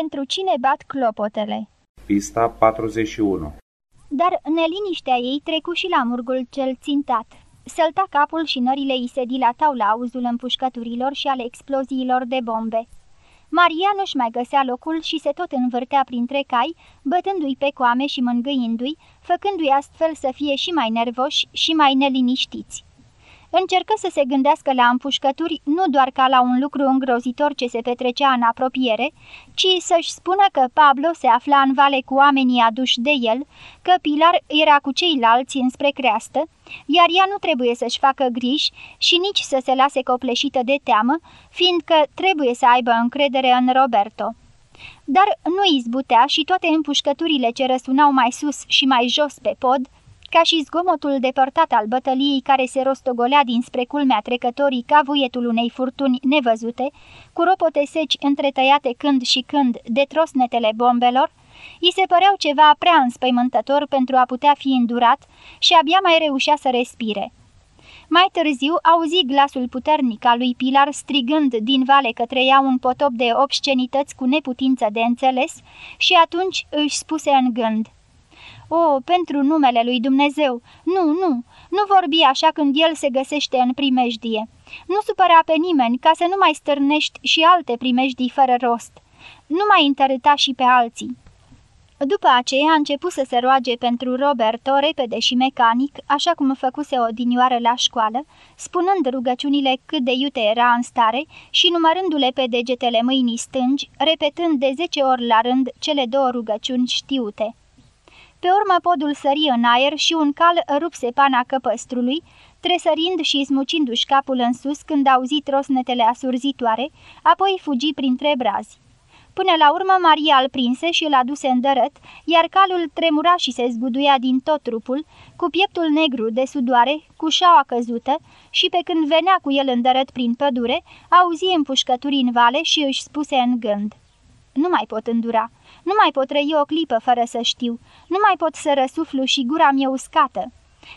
Pentru cine bat clopotele? Pista 41 Dar neliniștea ei trecu și la murgul cel țintat. Sălta capul și nările îi se dilatau la auzul împușcăturilor și ale exploziilor de bombe. Maria nu-și mai găsea locul și se tot învârtea printre cai, bătându-i pe coame și mângâindu-i, făcându-i astfel să fie și mai nervoși și mai neliniștiți. Încercă să se gândească la împușcături nu doar ca la un lucru îngrozitor ce se petrecea în apropiere, ci să-și spună că Pablo se afla în vale cu oamenii aduși de el, că Pilar era cu ceilalți înspre creastă, iar ea nu trebuie să-și facă griji și nici să se lase copleșită de teamă, fiindcă trebuie să aibă încredere în Roberto. Dar nu izbutea și toate împușcăturile ce răsunau mai sus și mai jos pe pod, ca și zgomotul depărtat al bătăliei care se rostogolea dinspre culmea trecătorii ca vuietul unei furtuni nevăzute, cu ropote seci întretăiate când și când de trosnetele bombelor, îi se păreau ceva prea înspăimântător pentru a putea fi îndurat și abia mai reușea să respire. Mai târziu auzi glasul puternic al lui Pilar strigând din vale către ea un potop de obscenități cu neputință de înțeles și atunci își spuse în gând – o, pentru numele lui Dumnezeu! Nu, nu, nu vorbi așa când el se găsește în primejdie. Nu supăra pe nimeni ca să nu mai stârnești și alte primejdii fără rost. Nu mai întărâta și pe alții. După aceea a început să se roage pentru Roberto repede și mecanic, așa cum făcuse o dinioară la școală, spunând rugăciunile cât de iute era în stare și numărându-le pe degetele mâinii stângi, repetând de zece ori la rând cele două rugăciuni știute. Pe urmă podul sări în aer și un cal rupse pana căpăstrului, tresărind și smucindu-și capul în sus când auzi trosnetele asurzitoare, apoi fugi printre brazi. Până la urmă Maria îl prinse și îl aduse în dărăt, iar calul tremura și se zguduia din tot trupul, cu pieptul negru de sudoare, cu șaua căzută, și pe când venea cu el în dărăt prin pădure, auzi împușcături în vale și își spuse în gând. Nu mai pot îndura. Nu mai pot trăi o clipă fără să știu. Nu mai pot să răsuflu și gura mi-e uscată.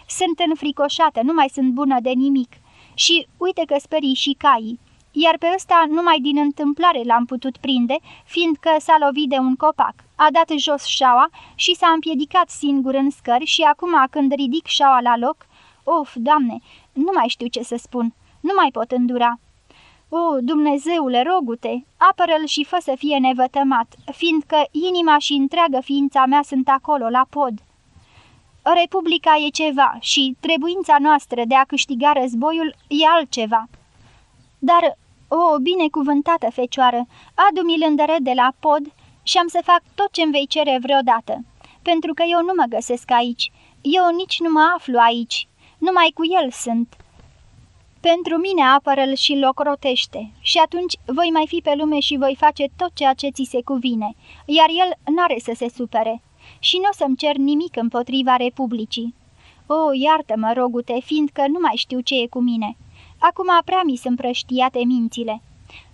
Sunt înfricoșată, nu mai sunt bună de nimic. Și uite că sperii și caii. Iar pe ăsta numai din întâmplare l-am putut prinde, fiindcă s-a lovit de un copac. A dat jos șaua și s-a împiedicat singur în scări și acum când ridic șaua la loc... Of, doamne, nu mai știu ce să spun. Nu mai pot îndura. O, Dumnezeule, rogute, apără-l și fă să fie nevătămat, fiindcă inima și întreagă ființa mea sunt acolo, la pod. Republica e ceva și trebuința noastră de a câștiga războiul e altceva. Dar, o, binecuvântată fecioară, adu-mi-l de la pod și am să fac tot ce-mi vei cere vreodată, pentru că eu nu mă găsesc aici, eu nici nu mă aflu aici, numai cu el sunt." Pentru mine apără-l și locrotește și atunci voi mai fi pe lume și voi face tot ceea ce ți se cuvine, iar el n-are să se supere și nu o să-mi cer nimic împotriva Republicii. O, iartă-mă, rogute, fiindcă nu mai știu ce e cu mine. Acum prea mi sunt prăștiate mințile.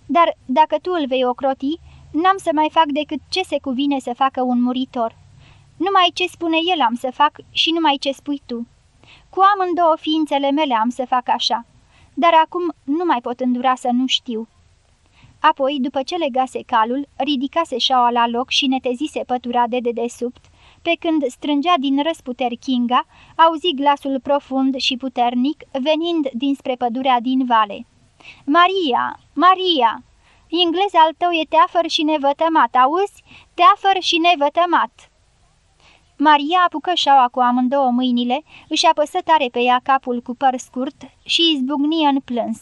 Dar dacă tu îl vei ocroti, n-am să mai fac decât ce se cuvine să facă un muritor. Numai ce spune el am să fac și numai ce spui tu. Cu amândouă ființele mele am să fac așa dar acum nu mai pot îndura să nu știu. Apoi, după ce legase calul, ridicase șaua la loc și netezise pătura de dedesubt, pe când strângea din răsputeri Kinga, auzi glasul profund și puternic venind dinspre pădurea din vale. Maria! Maria! Englez al tău e teafăr și nevătămat, auzi? Teafăr și nevătămat!" Maria apucă șaua cu amândouă mâinile, își apăsă tare pe ea capul cu păr scurt și izbucni în plâns.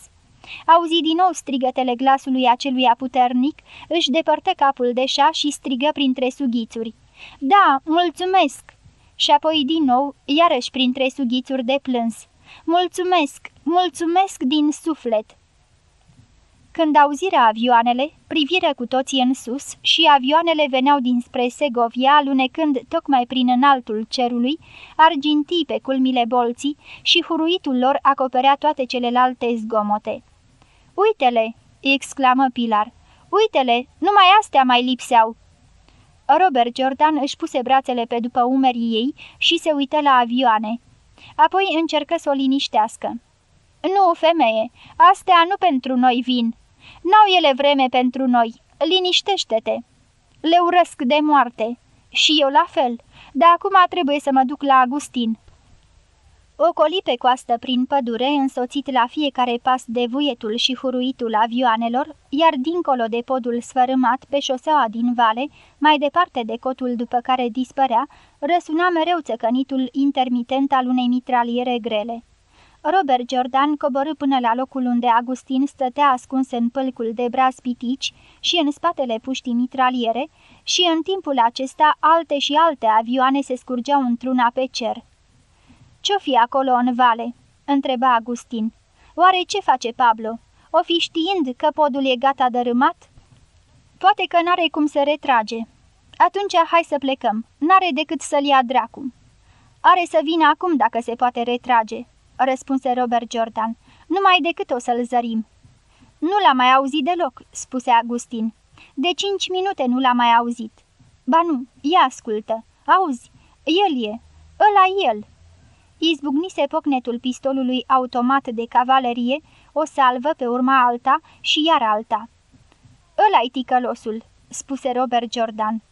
Auzi din nou strigătele glasului acelui puternic, își depărtă capul de șa și strigă printre sughițuri. Da, mulțumesc!" Și apoi din nou, iarăși printre sughițuri de plâns. Mulțumesc, mulțumesc din suflet!" Când auziră avioanele, priviră cu toții în sus și avioanele veneau dinspre Segovia, lunecând tocmai prin înaltul cerului, argintii pe culmile bolții și huruitul lor acoperea toate celelalte zgomote. Uite-le!" exclamă Pilar. Uite-le! Numai astea mai lipseau!" Robert Jordan își puse brațele pe după umerii ei și se uită la avioane. Apoi încercă să o liniștească. Nu, femeie, astea nu pentru noi vin," N-au ele vreme pentru noi. Liniștește-te!" Le urăsc de moarte. Și eu la fel, dar acum trebuie să mă duc la Agustin. Ocoli pe coastă prin pădure, însoțit la fiecare pas de vuietul și huruitul avioanelor, iar dincolo de podul sfărâmat pe șoseaua din vale, mai departe de cotul după care dispărea, răsuna mereu țăcănitul intermitent al unei mitraliere grele. Robert Jordan coborâ până la locul unde Agustin stătea ascuns în pâlcul de braz pitici și în spatele puștii mitraliere și în timpul acesta alte și alte avioane se scurgeau într-una pe cer. Ce-o fi acolo în vale?" întreba Agustin. Oare ce face Pablo? O fi știind că podul e gata dărâmat?" Poate că n-are cum să retrage. Atunci hai să plecăm. N-are decât să-l ia dracu." Are să vină acum dacă se poate retrage," răspunse Robert Jordan. Numai decât o să-l zărim." Nu l-am mai auzit deloc," spuse Agustin. De cinci minute nu l-am mai auzit." Ba nu, ia ascultă. Auzi, el e. Ăla el." Izbucnise pocnetul pistolului automat de cavalerie, o salvă pe urma alta și iar alta. Ăla-i ticălosul," spuse Robert Jordan.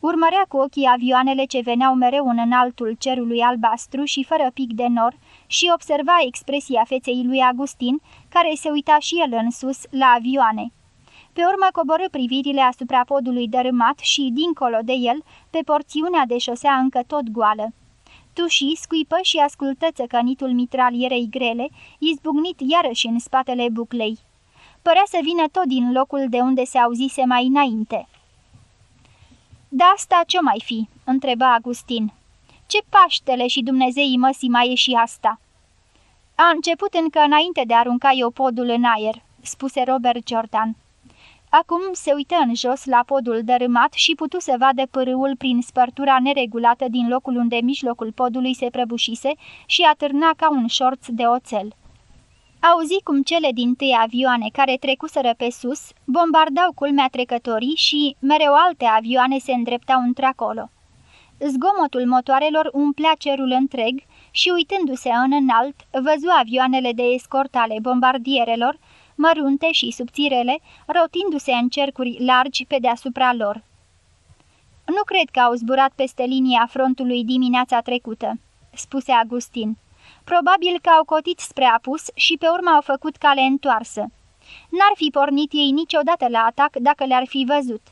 Urmărea cu ochii avioanele ce veneau mereu în înaltul cerului albastru și fără pic de nor și observa expresia feței lui Agustin, care se uita și el în sus la avioane. Pe urmă coborâ privirile asupra podului dărâmat și, dincolo de el, pe porțiunea de șosea încă tot goală. Tuși, scuipă și ascultă țăcănitul mitralierei grele, izbucnit iarăși în spatele buclei. Părea să vină tot din locul de unde se auzise mai înainte. Da asta ce mai fi?" întreba Agustin. Ce paștele și Dumnezeii măsii mai e și asta?" A început încă înainte de a arunca eu podul în aer," spuse Robert Jordan. Acum se uită în jos la podul dărâmat și putu să vadă pârâul prin spărtura neregulată din locul unde mijlocul podului se prăbușise și atârna ca un șorț de oțel. Auzi cum cele din tâi avioane care trecuseră pe sus bombardau culmea trecătorii și mereu alte avioane se îndreptau într-acolo. Zgomotul motoarelor umplea cerul întreg și uitându-se în înalt, văzu avioanele de escort ale bombardierelor, mărunte și subțirele, rotindu-se în cercuri largi pe deasupra lor. Nu cred că au zburat peste linia frontului dimineața trecută," spuse Agustin. Probabil că au cotit spre apus și pe urmă au făcut cale întoarsă. N-ar fi pornit ei niciodată la atac dacă le-ar fi văzut.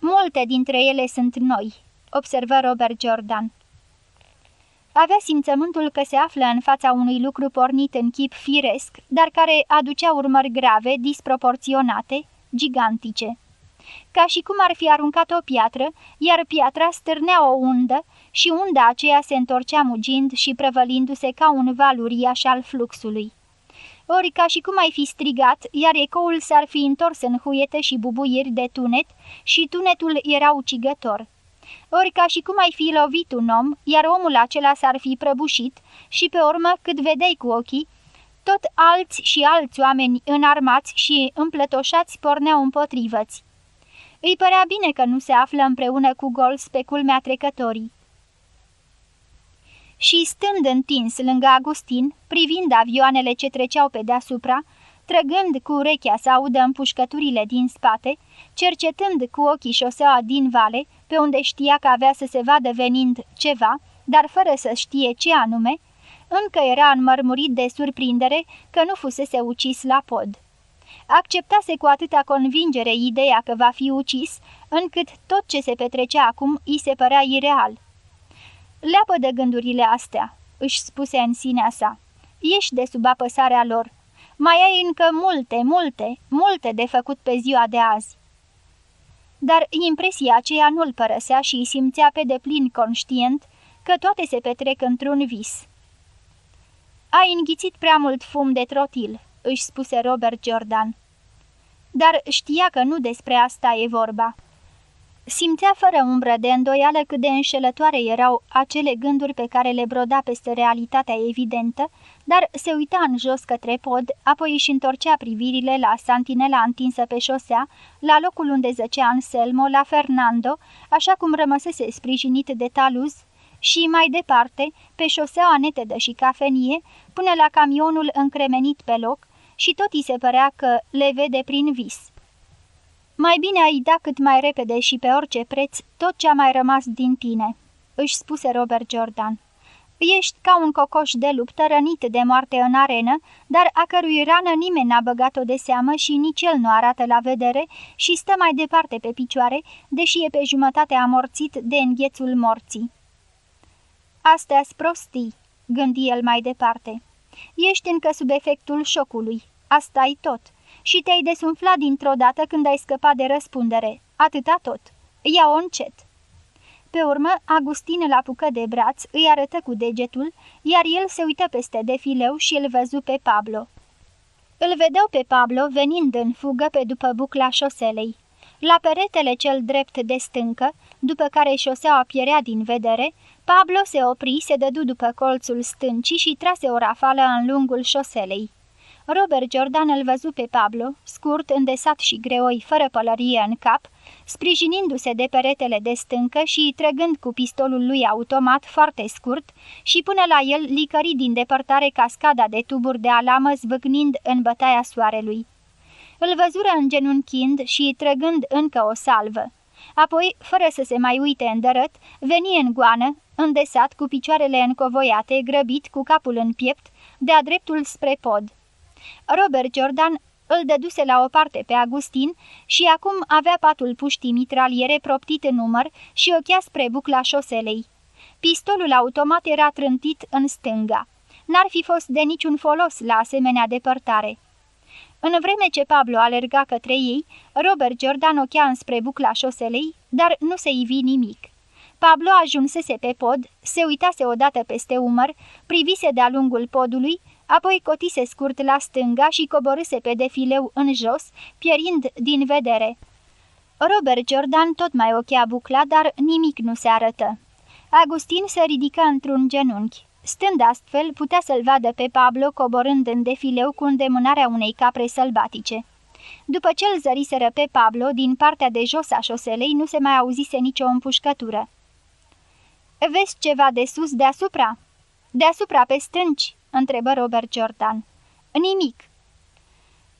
Multe dintre ele sunt noi, observă Robert Jordan. Avea simțământul că se află în fața unui lucru pornit în chip firesc, dar care aducea urmări grave, disproporționate, gigantice. Ca și cum ar fi aruncat o piatră, iar piatra stârnea o undă și unda aceea se întorcea mugind și prăvălindu-se ca un val uriaș al fluxului. Ori ca și cum ai fi strigat, iar ecoul s-ar fi întors în huiete și bubuiri de tunet și tunetul era ucigător ori ca și cum ai fi lovit un om, iar omul acela s-ar fi prăbușit și pe urmă, cât vedeai cu ochii, tot alți și alți oameni înarmați și împlătoșați porneau împotrivăți. Îi părea bine că nu se află împreună cu gol pe culmea trecătorii. Și stând întins lângă Agustin, privind avioanele ce treceau pe deasupra, trăgând cu urechea să audă împușcăturile din spate, cercetând cu ochii șoseaua din vale, pe unde știa că avea să se vadă venind ceva, dar fără să știe ce anume, încă era înmărmurit de surprindere că nu fusese ucis la pod. Acceptase cu atâta convingere ideea că va fi ucis, încât tot ce se petrecea acum îi se părea ireal. Leapă de gândurile astea, își spuse în sinea sa. Ieși de sub apăsarea lor. Mai ai încă multe, multe, multe de făcut pe ziua de azi dar impresia aceea nu-l părăsea și îi simțea pe deplin conștient că toate se petrec într-un vis. Ai înghițit prea mult fum de trotil," își spuse Robert Jordan. Dar știa că nu despre asta e vorba. Simțea fără umbră de îndoială cât de înșelătoare erau acele gânduri pe care le broda peste realitatea evidentă, dar se uita în jos către pod, apoi își întorcea privirile la santinela întinsă pe șosea, la locul unde zăcea Anselmo, la Fernando, așa cum rămăsese sprijinit de taluz, și mai departe, pe șoseaua netedă și cafenie, până la camionul încremenit pe loc, și tot îi se părea că le vede prin vis. Mai bine ai da cât mai repede și pe orice preț tot ce a mai rămas din tine, își spuse Robert Jordan. Ești ca un cocoș de luptă rănit de moarte în arenă, dar a cărui rană nimeni n-a băgat-o de seamă și nici el nu arată la vedere și stă mai departe pe picioare, deși e pe jumătate amorțit de înghețul morții. Astea-s prostii, gândi el mai departe. Ești încă sub efectul șocului. asta e tot. Și te-ai desumflat dintr-o dată când ai scăpat de răspundere. Atâta tot. Ia-o încet. Pe urmă, Agustin îl apucă de braț, îi arătă cu degetul, iar el se uită peste defileu și îl văzu pe Pablo. Îl vedeau pe Pablo venind în fugă pe după bucla șoselei. La peretele cel drept de stâncă, după care șoseaua pierea din vedere, Pablo se opri, se dădu după colțul stâncii și trase o rafală în lungul șoselei. Robert Jordan îl văzu pe Pablo, scurt, îndesat și greoi, fără pălărie în cap, sprijinindu-se de peretele de stâncă și trăgând cu pistolul lui automat foarte scurt și până la el licări din depărtare cascada de tuburi de alamă zvâcnind în bătaia soarelui. Îl văzură îngenunchind și trăgând încă o salvă. Apoi, fără să se mai uite în dărăt, veni în goană, îndesat, cu picioarele încovoiate, grăbit, cu capul în piept, de-a dreptul spre pod. Robert Jordan îl dăduse la o parte pe Agustin și acum avea patul puștii mitraliere proptit în număr și ochea spre bucla șoselei. Pistolul automat era trântit în stânga. N-ar fi fost de niciun folos la asemenea depărtare. În vreme ce Pablo alerga către ei, Robert Jordan ochea înspre bucla șoselei, dar nu se ivi nimic. Pablo ajunsese pe pod, se uitase odată peste umăr, privise de-a lungul podului apoi cotise scurt la stânga și coborâse pe defileu în jos, pierind din vedere. Robert Jordan tot mai ochea bucla, dar nimic nu se arătă. Agustin se ridică într-un genunchi. Stând astfel, putea să-l vadă pe Pablo coborând în defileu cu îndemânarea unei capre sălbatice. După ce îl zăriseră pe Pablo, din partea de jos a șoselei nu se mai auzise nicio împușcătură. Vezi ceva de sus deasupra?" Deasupra pe stânci," întrebă Robert Jordan. Nimic.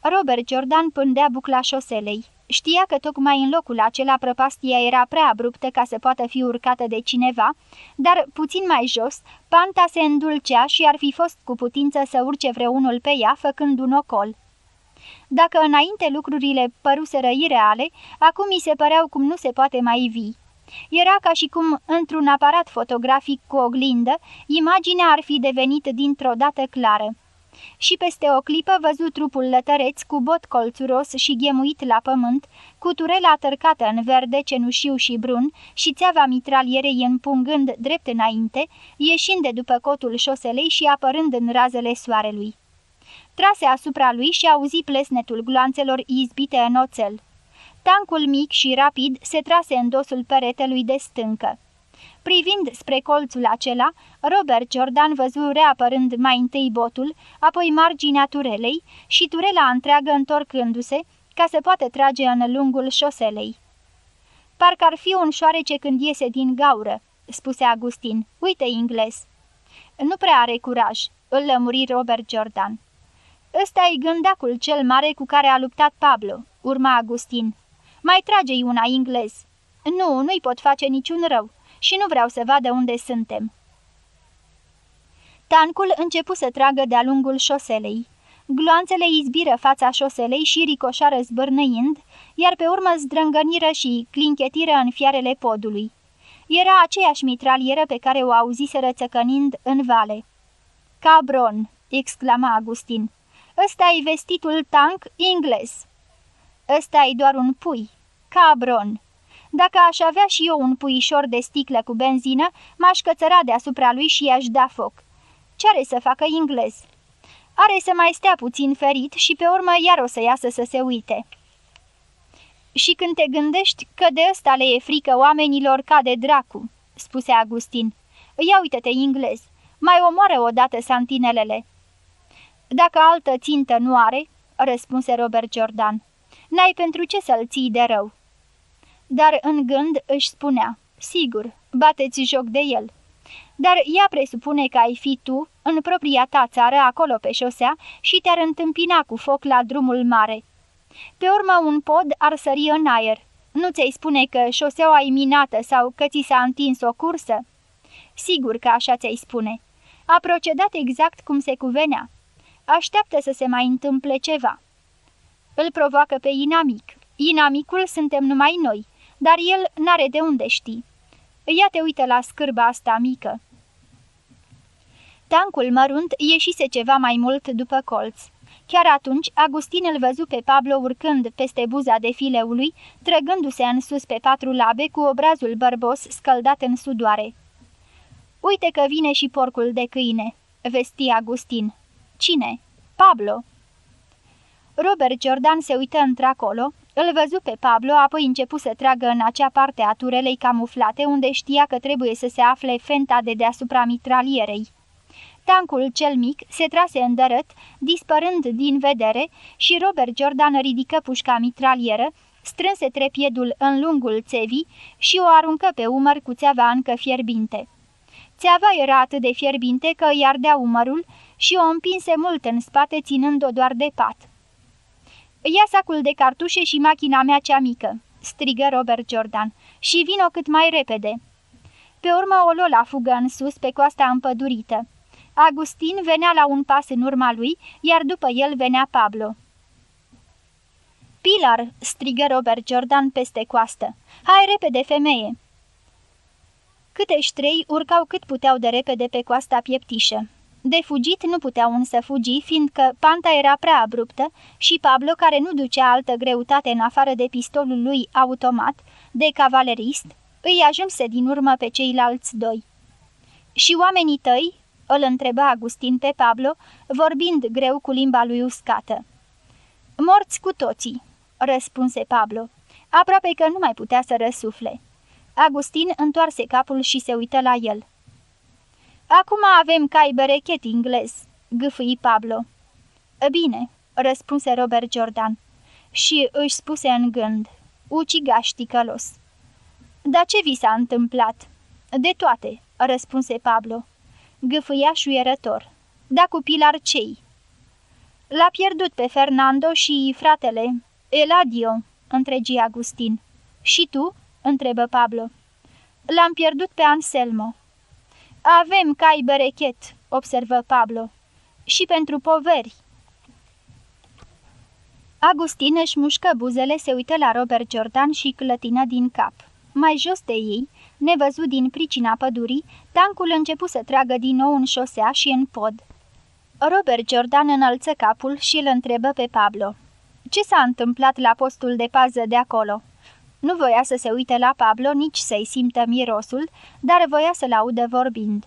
Robert Jordan pândea bucla șoselei. Știa că tocmai în locul acela prăpastia era prea abruptă ca să poată fi urcată de cineva, dar puțin mai jos, panta se îndulcea și ar fi fost cu putință să urce vreunul pe ea, făcând un ocol. Dacă înainte lucrurile păruseră ireale, acum mi se păreau cum nu se poate mai vii. Era ca și cum, într-un aparat fotografic cu oglindă, imaginea ar fi devenit dintr-o dată clară. Și peste o clipă văzu trupul lătăreț cu bot colțuros și ghemuit la pământ, cu turela tărcată în verde, cenușiu și brun și țeava mitralierei împungând drept înainte, ieșind de după cotul șoselei și apărând în razele soarelui. Trase asupra lui și auzi plesnetul gloanțelor izbite în oțel. Tancul mic și rapid se trase în dosul peretelui de stâncă. Privind spre colțul acela, Robert Jordan văzu reapărând mai întâi botul, apoi marginea turelei și turela întreagă întorcându-se ca să poată trage în lungul șoselei. Parcă ar fi un șoarece când iese din gaură," spuse Agustin. Uite, ingles." Nu prea are curaj," îl lămuri Robert Jordan. Ăsta e gândacul cel mare cu care a luptat Pablo," urma Agustin. Mai trage-i una englez. Nu, nu-i pot face niciun rău și nu vreau să vadă unde suntem. Tancul începu să tragă de-a lungul șoselei. Gloanțele izbiră fața șoselei și ricoșară zbârnăind, iar pe urmă zdrângăniră și clinchetiră în fiarele podului. Era aceeași mitralieră pe care o auziseră țăcănind în vale. Cabron!" exclama Agustin. Ăsta-i vestitul tank englez." Ăsta e doar un pui. Cabron! Dacă aș avea și eu un puișor de sticlă cu benzină, m-aș cățăra deasupra lui și i-aș da foc. Ce are să facă englez? Are să mai stea puțin ferit și pe urmă iar o să iasă să se uite. Și când te gândești că de ăsta le e frică oamenilor ca de dracu, spuse Agustin. Ia uite-te, englez, mai omoară odată santinelele. Dacă altă țintă nu are, răspunse Robert Jordan n-ai pentru ce să-l ții de rău. Dar în gând își spunea, sigur, bateți joc de el. Dar ea presupune că ai fi tu, în propria ta țară, acolo pe șosea, și te-ar întâmpina cu foc la drumul mare. Pe urmă un pod ar sări în aer. Nu ți-ai spune că șoseaua e minată sau că ți s-a întins o cursă? Sigur că așa ți-ai spune. A procedat exact cum se cuvenea. Așteaptă să se mai întâmple ceva. Îl provoacă pe inamic. Inamicul suntem numai noi, dar el n-are de unde ști. Ia te uită la scârba asta mică. Tancul mărunt ieșise ceva mai mult după colț. Chiar atunci, Agustin îl văzu pe Pablo urcând peste buza defileului, trăgându-se în sus pe patru labe cu obrazul bărbos scăldat în sudoare. Uite că vine și porcul de câine," vesti Agustin. Cine?" Pablo." Robert Jordan se uită într-acolo, îl văzu pe Pablo, apoi începu să tragă în acea parte a turelei camuflate, unde știa că trebuie să se afle fenta de deasupra mitralierei. Tancul cel mic se trase în dărât, dispărând din vedere, și Robert Jordan ridică pușca mitralieră, strânse trepiedul în lungul țevii și o aruncă pe umăr cu țeava încă fierbinte. Țeava era atât de fierbinte că îi ardea umărul și o împinse mult în spate, ținând-o doar de pat. Ia sacul de cartușe și machina mea cea mică," strigă Robert Jordan, și vino cât mai repede." Pe urmă o luă la fugă în sus pe coasta împădurită. Agustin venea la un pas în urma lui, iar după el venea Pablo. Pilar!" strigă Robert Jordan peste coastă. Hai repede, femeie!" Câtești trei urcau cât puteau de repede pe coasta pieptișă. De fugit nu puteau însă fugi, fiindcă panta era prea abruptă și Pablo, care nu ducea altă greutate în afară de pistolul lui automat, de cavalerist, îi ajunse din urmă pe ceilalți doi. Și oamenii tăi?" îl întreba Agustin pe Pablo, vorbind greu cu limba lui uscată. Morți cu toții," răspunse Pablo, aproape că nu mai putea să răsufle. Agustin întoarse capul și se uită la el. Acum avem cai berechet inglez," gâfâi Pablo. Bine," răspunse Robert Jordan și își spuse în gând, ucigaș ticălos. Dar ce vi s-a întâmplat?" De toate," răspunse Pablo. Gâfâia șuierător. Da cu Pilar cei?" L-a pierdut pe Fernando și fratele, Eladio," întregi Agustin. Și tu?" întrebă Pablo. L-am pierdut pe Anselmo." Avem cai berechet," observă Pablo. Și pentru poveri." Agustin își mușcă buzele, se uită la Robert Jordan și clătină din cap. Mai jos de ei, nevăzut din pricina pădurii, tancul începu să tragă din nou în șosea și în pod. Robert Jordan înălță capul și îl întrebă pe Pablo. Ce s-a întâmplat la postul de pază de acolo?" Nu voia să se uite la Pablo, nici să-i simtă mirosul, dar voia să-l audă vorbind.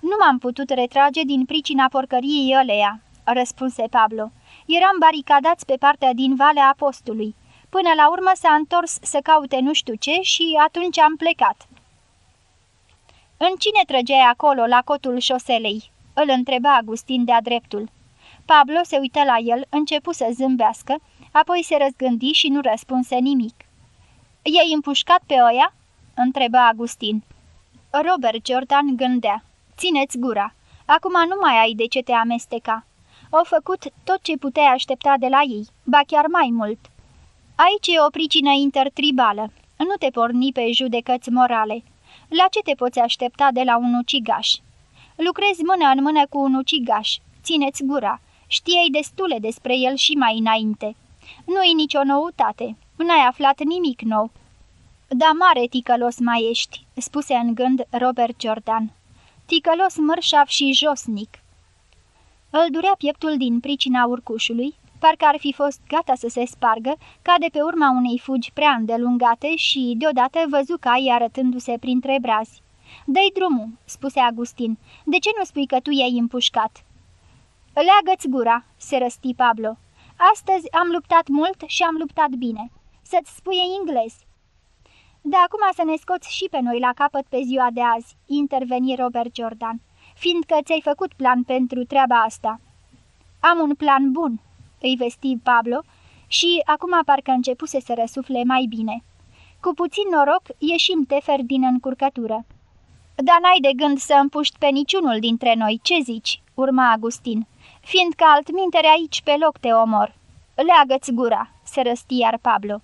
Nu m-am putut retrage din pricina porcăriei ăleia," răspunse Pablo. Eram baricadați pe partea din Valea Apostului. Până la urmă s-a întors să caute nu știu ce și atunci am plecat." În cine trăgeai acolo, la cotul șoselei?" îl întreba Agustin de-a dreptul. Pablo se uită la el, începu să zâmbească, apoi se răzgândi și nu răspunse nimic. I-ai împușcat pe oia?" întreba Agustin. Robert Jordan gândea. Țineți gura. Acum nu mai ai de ce te amesteca. Au făcut tot ce puteai aștepta de la ei, ba chiar mai mult. Aici e o pricină intertribală. Nu te porni pe judecăți morale. La ce te poți aștepta de la un ucigaș? Lucrezi mână în mână cu un ucigaș. Țineți gura. Știai destule despre el și mai înainte. Nu-i nicio noutate. N-ai aflat nimic nou." Da, mare ticălos mai ești," spuse în gând Robert Jordan. Ticălos mărșav și josnic." Îl durea pieptul din pricina urcușului, parcă ar fi fost gata să se spargă, ca de pe urma unei fugi prea îndelungate și, deodată, văzu caii arătându-se printre brazi. Dă-i drumul," spuse Agustin. De ce nu spui că tu i-ai împușcat?" Leagă-ți gura," se răsti Pablo. Astăzi am luptat mult și am luptat bine să-ți spuie englez. De acum să ne scoți și pe noi la capăt pe ziua de azi, interveni Robert Jordan, fiindcă ți-ai făcut plan pentru treaba asta. Am un plan bun, îi vesti Pablo, și acum parcă începuse să răsufle mai bine. Cu puțin noroc ieșim tefer din încurcătură. Dar n-ai de gând să împuști pe niciunul dintre noi, ce zici?" urma Agustin, fiindcă altmintere aici pe loc te omor." Leagă-ți gura, se răsti iar Pablo.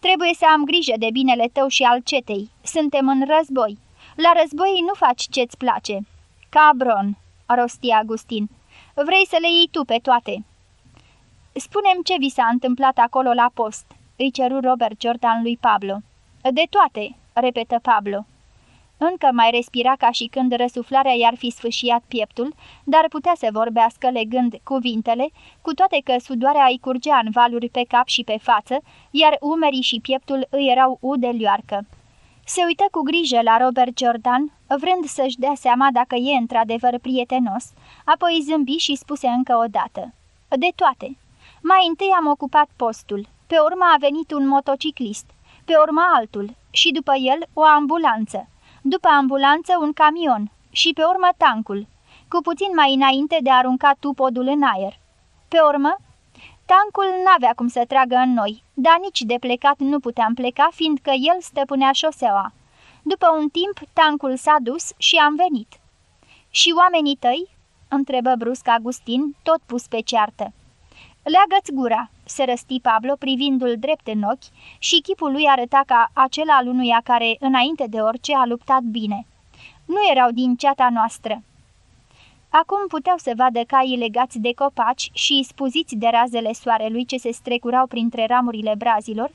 Trebuie să am grijă de binele tău și al cetei. Suntem în război. La război nu faci ce-ți place. Cabron, rosti Agustin. Vrei să le iei tu pe toate. Spunem ce vi s-a întâmplat acolo la post, îi ceru Robert Jordan lui Pablo. De toate, repetă Pablo. Încă mai respira ca și când răsuflarea i-ar fi sfâșiat pieptul, dar putea să vorbească legând cuvintele, cu toate că sudoarea îi curgea în valuri pe cap și pe față, iar umerii și pieptul îi erau ude lioarcă. Se uită cu grijă la Robert Jordan, vrând să-și dea seama dacă e într-adevăr prietenos, apoi zâmbi și spuse încă o dată. De toate. Mai întâi am ocupat postul, pe urmă a venit un motociclist, pe urmă altul și după el o ambulanță după ambulanță un camion și pe urmă tancul, cu puțin mai înainte de a arunca tupodul în aer. Pe urmă, tancul n-avea cum să tragă în noi, dar nici de plecat nu puteam pleca, fiindcă el stăpânea șoseaua. După un timp, tancul s-a dus și am venit. Și oamenii tăi?" întrebă brusc Agustin, tot pus pe ceartă. Leagă-ți gura!" Se răsti Pablo privindu-l drept în ochi și chipul lui arăta ca acela al unuia care, înainte de orice, a luptat bine. Nu erau din ceata noastră. Acum puteau să vadă caii legați de copaci și spuziți de razele soarelui ce se strecurau printre ramurile brazilor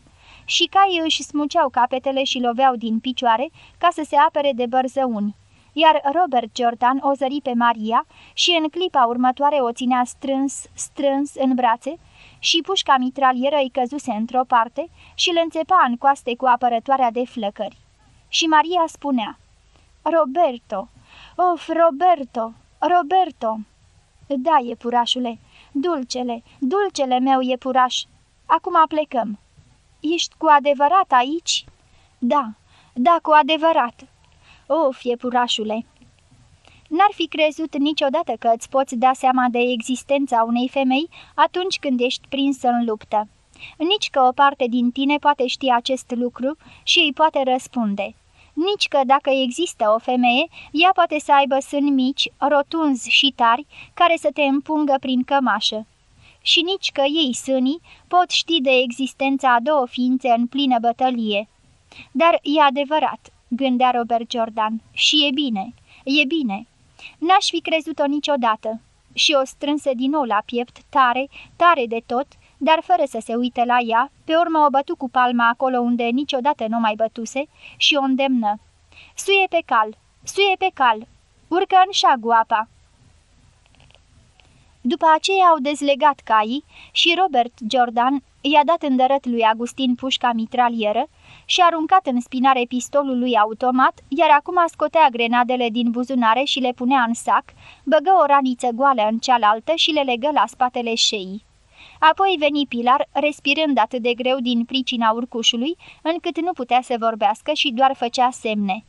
și caii își smuceau capetele și loveau din picioare ca să se apere de bărzăuni iar Robert Jordan o zări pe Maria și în clipa următoare o ținea strâns, strâns în brațe și pușca mitralieră îi căzuse într-o parte și îl înțepa în coaste cu apărătoarea de flăcări. Și Maria spunea, Roberto, of, Roberto, Roberto! Da, iepurașule, dulcele, dulcele meu iepuraș, acum plecăm. Ești cu adevărat aici?" Da, da, cu adevărat," O, fiepurașule! N-ar fi crezut niciodată că îți poți da seama de existența unei femei atunci când ești prinsă în luptă. Nici că o parte din tine poate ști acest lucru și îi poate răspunde. Nici că dacă există o femeie, ea poate să aibă sâni mici, rotunzi și tari, care să te împungă prin cămașă. Și nici că ei sânii pot ști de existența a două ființe în plină bătălie. Dar e adevărat, gândea Robert Jordan, și e bine, e bine. N-aș fi crezut-o niciodată. Și o strânse din nou la piept, tare, tare de tot, dar fără să se uite la ea, pe urmă o bătu cu palma acolo unde niciodată nu mai bătuse și o îndemnă. Suie pe cal, suie pe cal, urcă în șagu apa. După aceea au dezlegat caii și Robert Jordan i-a dat îndărăt lui Agustin pușca mitralieră și a aruncat în spinare pistolul lui automat, iar acum scotea grenadele din buzunare și le punea în sac, băgă o raniță goală în cealaltă și le legă la spatele șeii. Apoi veni Pilar, respirând atât de greu din pricina urcușului, încât nu putea să vorbească și doar făcea semne.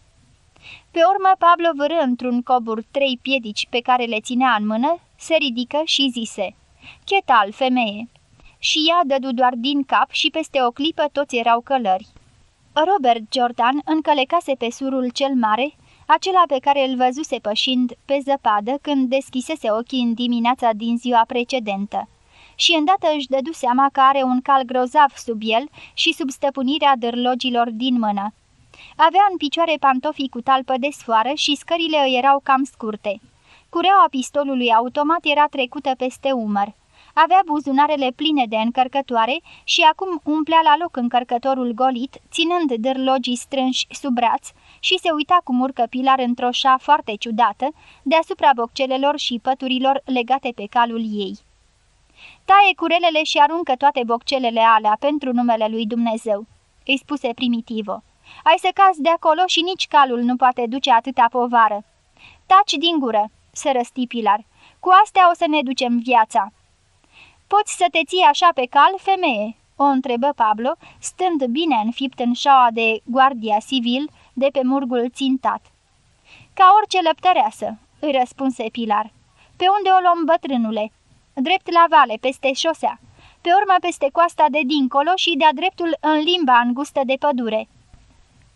Pe urmă, Pablo vârâ într-un cobur trei piedici pe care le ținea în mână, se ridică și zise, Chetal, femeie!" Și ea dădu doar din cap și peste o clipă toți erau călări. Robert Jordan încălecase pe surul cel mare, acela pe care îl văzuse pășind pe zăpadă când deschisese ochii în dimineața din ziua precedentă. Și îndată își dădu seama că are un cal grozav sub el și sub stăpânirea dârlogilor din mână. Avea în picioare pantofii cu talpă de sfoară și scările îi erau cam scurte. Cureaua pistolului automat era trecută peste umăr. Avea buzunarele pline de încărcătoare și acum umplea la loc încărcătorul golit, ținând dârlogii strânși sub braț și se uita cum urcă pilar într-o șa foarte ciudată, deasupra boccelelor și păturilor legate pe calul ei. Taie curelele și aruncă toate boccelele alea pentru numele lui Dumnezeu, îi spuse Primitivo. Ai să cazi de acolo și nici calul nu poate duce atâta povară. Taci din gură, se răsti Pilar. Cu astea o să ne ducem viața. Poți să te ții așa pe cal, femeie?" o întrebă Pablo, stând bine înfipt în șaua de guardia civil de pe murgul țintat. Ca orice lăptăreasă," îi răspunse Pilar. Pe unde o luăm bătrânule?" Drept la vale, peste șosea. Pe urmă peste coasta de dincolo și de-a dreptul în limba îngustă de pădure."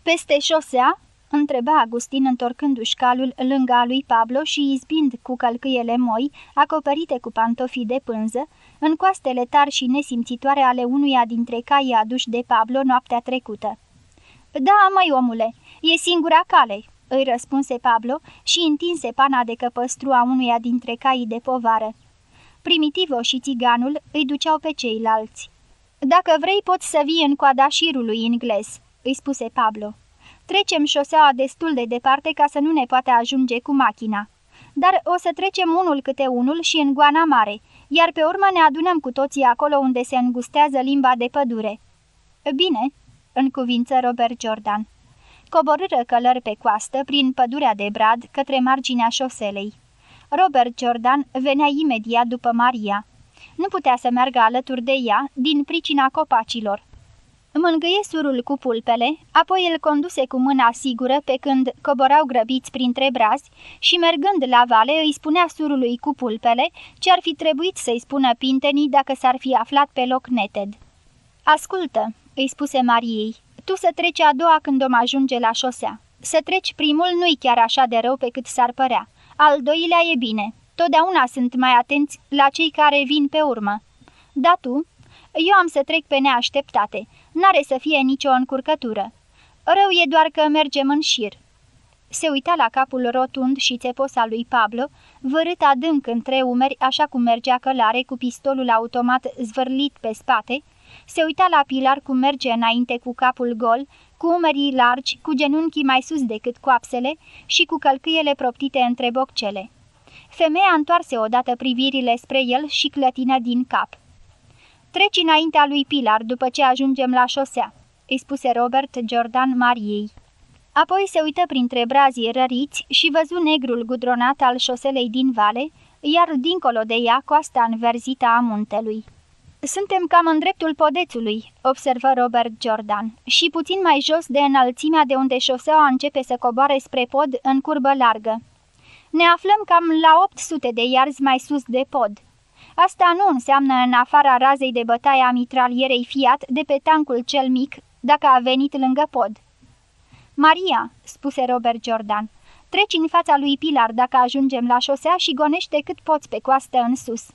Peste șosea?" întreba Agustin întorcându-și calul lângă a lui Pablo și izbind cu călcâiele moi, acoperite cu pantofii de pânză, în coastele tari și nesimțitoare ale unuia dintre caii aduși de Pablo noaptea trecută. Da, mai omule, e singura cale," îi răspunse Pablo și întinse pana de căpăstru a unuia dintre caii de povară. Primitivo și țiganul îi duceau pe ceilalți. Dacă vrei, poți să vii în coada șirului englez," îi spuse Pablo. Trecem șoseaua destul de departe ca să nu ne poate ajunge cu machina. Dar o să trecem unul câte unul și în goana mare, iar pe urmă ne adunăm cu toții acolo unde se îngustează limba de pădure." Bine," în cuvință Robert Jordan. Coborâră călări pe coastă prin pădurea de brad către marginea șoselei. Robert Jordan venea imediat după Maria. Nu putea să meargă alături de ea din pricina copacilor. Mângâie surul cu pulpele, apoi îl conduse cu mâna sigură pe când coborau grăbiți printre brazi și mergând la vale îi spunea surului cu pulpele ce ar fi trebuit să-i spună pintenii dacă s-ar fi aflat pe loc neted. Ascultă, îi spuse Mariei, tu să treci a doua când om ajunge la șosea. Să treci primul nu-i chiar așa de rău pe cât s-ar părea. Al doilea e bine. Totdeauna sunt mai atenți la cei care vin pe urmă. Da tu? Eu am să trec pe neașteptate. N-are să fie nicio încurcătură. Rău e doar că mergem în șir. Se uita la capul rotund și țepos al lui Pablo, vărât adânc între umeri așa cum mergea călare cu pistolul automat zvârlit pe spate, se uita la Pilar cum merge înainte cu capul gol, cu umerii largi, cu genunchii mai sus decât coapsele și cu călcâiele proptite între boccele. Femeia întoarse odată privirile spre el și clătină din cap. Treci înaintea lui Pilar după ce ajungem la șosea," îi spuse Robert Jordan Mariei. Apoi se uită printre brazii răriți și văzu negrul gudronat al șoselei din vale, iar dincolo de ea coasta înverzită a muntelui. Suntem cam în dreptul podețului," observă Robert Jordan, și puțin mai jos de înălțimea de unde șoseaua începe să coboare spre pod în curbă largă. Ne aflăm cam la 800 de iarzi mai sus de pod. Asta nu înseamnă în afara razei de bătaie a mitralierei Fiat de pe tancul cel mic, dacă a venit lângă pod. Maria," spuse Robert Jordan, treci în fața lui Pilar dacă ajungem la șosea și gonește cât poți pe coastă în sus."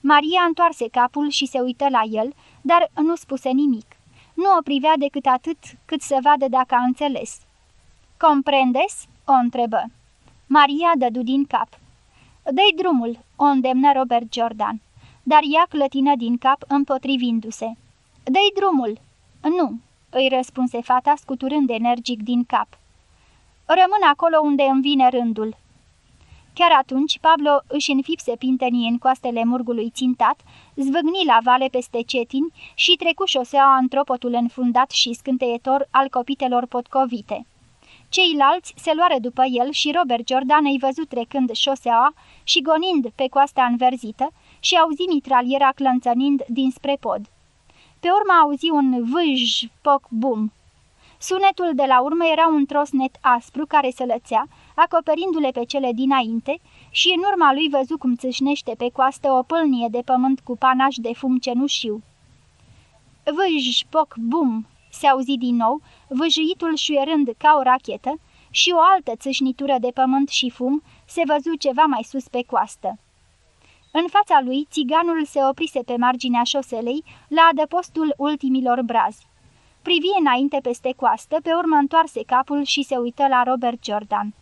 Maria întoarse capul și se uită la el, dar nu spuse nimic. Nu o privea decât atât cât să vadă dacă a înțeles. Comprendes?" o întrebă. Maria dădu din cap. Dă-i drumul," o îndemnă Robert Jordan, dar ea clătină din cap împotrivindu-se. Dă-i drumul!" Nu," îi răspunse fata scuturând energic din cap. Rămân acolo unde îmi vine rândul." Chiar atunci, Pablo își înfipse pintenii în coastele murgului țintat, zvâgni la vale peste cetin și trecu șoseaua în tropotul înfundat și scânteietor al copitelor potcovite. Ceilalți se luară după el și Robert Jordan îi văzut trecând șoseaua și gonind pe coasta înverzită și auzi mitraliera clănțănind dinspre pod. Pe urmă auzi un vâj, poc, bum. Sunetul de la urmă era un trosnet aspru care se lățea, acoperindu-le pe cele dinainte, și în urma lui văzu cum țâșnește pe coastă o pâlnie de pământ cu panaj de fum cenușiu. Vâj, poc, bum, se auzi din nou, vâjuitul șuierând ca o rachetă, și o altă țâșnitură de pământ și fum se văzu ceva mai sus pe coastă. În fața lui, țiganul se oprise pe marginea șoselei, la adăpostul ultimilor brazi. Privi înainte peste coastă, pe urmă întoarse capul și se uită la Robert Jordan.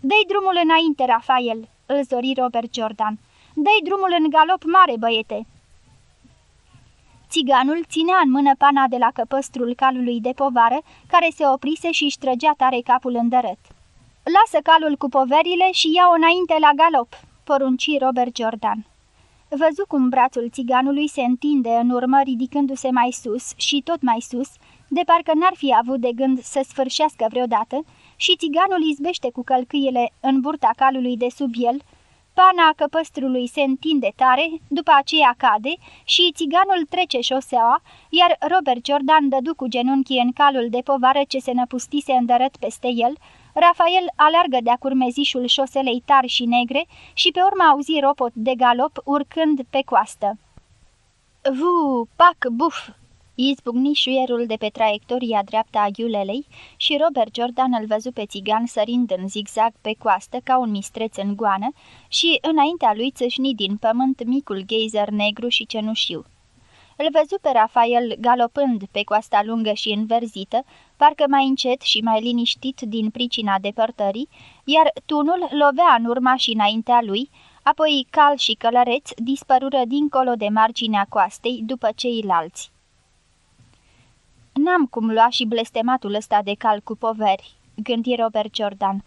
Dă-i drumul înainte, Rafael!" îl zori Robert Jordan. Dă-i drumul în galop mare, băiete!" Țiganul ținea în mână pana de la căpăstrul calului de povară, care se oprise și își trăgea tare capul îndărăt. Lasă calul cu poverile și ia-o înainte la galop!" porunci Robert Jordan. Văzu cum brațul țiganului se întinde în urmă ridicându-se mai sus și tot mai sus, de parcă n-ar fi avut de gând să sfârșească vreodată, și țiganul izbește cu călcâiele în burta calului de sub el, pana căpăstrului se întinde tare, după aceea cade și țiganul trece șoseaua, iar Robert Jordan dădu cu genunchii în calul de povară ce se năpustise îndărăt peste el, Rafael alargă de-a curmezișul șoselei tari și negre și pe urmă auzi ropot de galop urcând pe coastă. Vu, pac, buf, Izbucni șuierul de pe traiectoria dreaptă a ghiulelei și Robert Jordan îl văzu pe țigan sărind în zigzag pe coastă ca un mistreț în goană și înaintea lui țâșni din pământ micul geyser negru și cenușiu. Îl văzu pe Rafael galopând pe coasta lungă și înverzită, parcă mai încet și mai liniștit din pricina depărtării, iar tunul lovea în urma și înaintea lui, apoi cal și călăreț dispărură dincolo de marginea coastei după ceilalți. N-am cum lua și blestematul ăsta de cal cu poveri," gândi Robert Jordan.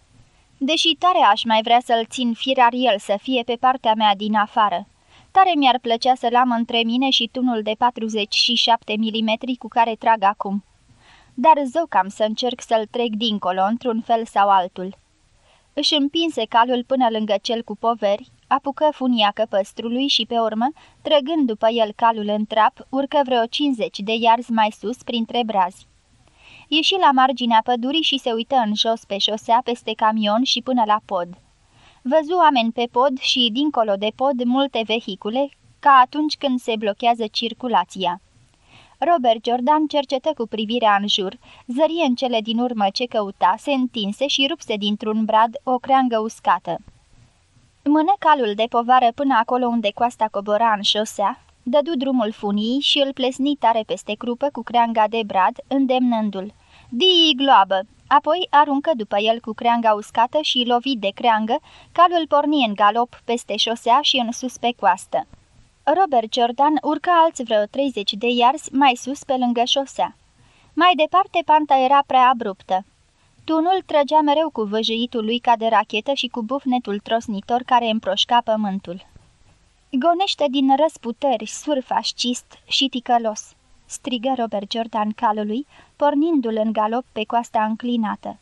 Deși tare aș mai vrea să-l țin firariel să fie pe partea mea din afară. Tare mi-ar plăcea să-l am între mine și tunul de 47 mm cu care trag acum. Dar zău cam să încerc să-l trec dincolo, într-un fel sau altul. Își împinse calul până lângă cel cu poveri, apucă funia căpăstrului și pe urmă, trăgând după el calul în trap, urcă vreo 50 de iarzi mai sus printre brazi. Ieși la marginea pădurii și se uită în jos pe șosea peste camion și până la pod. Văzu oameni pe pod și, dincolo de pod, multe vehicule, ca atunci când se blochează circulația. Robert Jordan cercetă cu privirea în jur, zărie în cele din urmă ce căuta, se întinse și rupse dintr-un brad o creangă uscată. Mână calul de povară până acolo unde coasta cobora în șosea, dădu drumul funii și îl plesni tare peste crupă cu creanga de brad, îndemnându-l. Dii gloabă! Apoi aruncă după el cu creanga uscată și lovit de creangă, calul porni în galop peste șosea și în sus pe coastă. Robert Jordan urcă alți vreo 30 de iarzi mai sus pe lângă șosea. Mai departe panta era prea abruptă. Tunul trăgea mereu cu văjăitul lui ca de rachetă și cu bufnetul trosnitor care împroșca pământul. Gonește din răsputeri, surfascist și ticălos, strigă Robert Jordan calului, pornindu-l în galop pe coasta înclinată.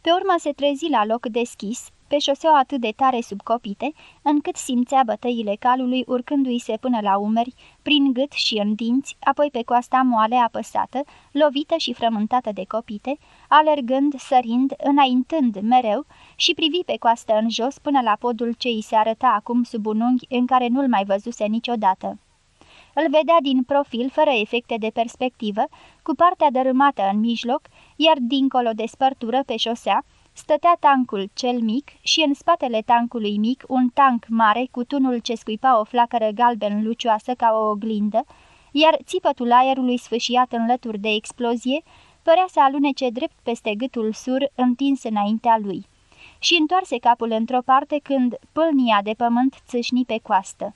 Pe urmă se trezi la loc deschis, pe șoseu atât de tare subcopite, încât simțea bătăile calului urcându-i se până la umeri, prin gât și în dinți, apoi pe coasta moale apăsată, lovită și frământată de copite, alergând, sărind, înaintând mereu și privi pe coastă în jos până la podul ce îi se arăta acum sub un unghi în care nu-l mai văzuse niciodată. Îl vedea din profil, fără efecte de perspectivă, cu partea dărâmată în mijloc, iar dincolo de spărtură pe șosea, stătea tancul cel mic și în spatele tancului mic un tank mare cu tunul ce scuipa o flacără galben lucioasă ca o oglindă, iar țipătul aerului sfâșiat în lături de explozie părea să alunece drept peste gâtul sur întins înaintea lui. Și întoarse capul într-o parte când pâlnia de pământ țâșni pe coastă.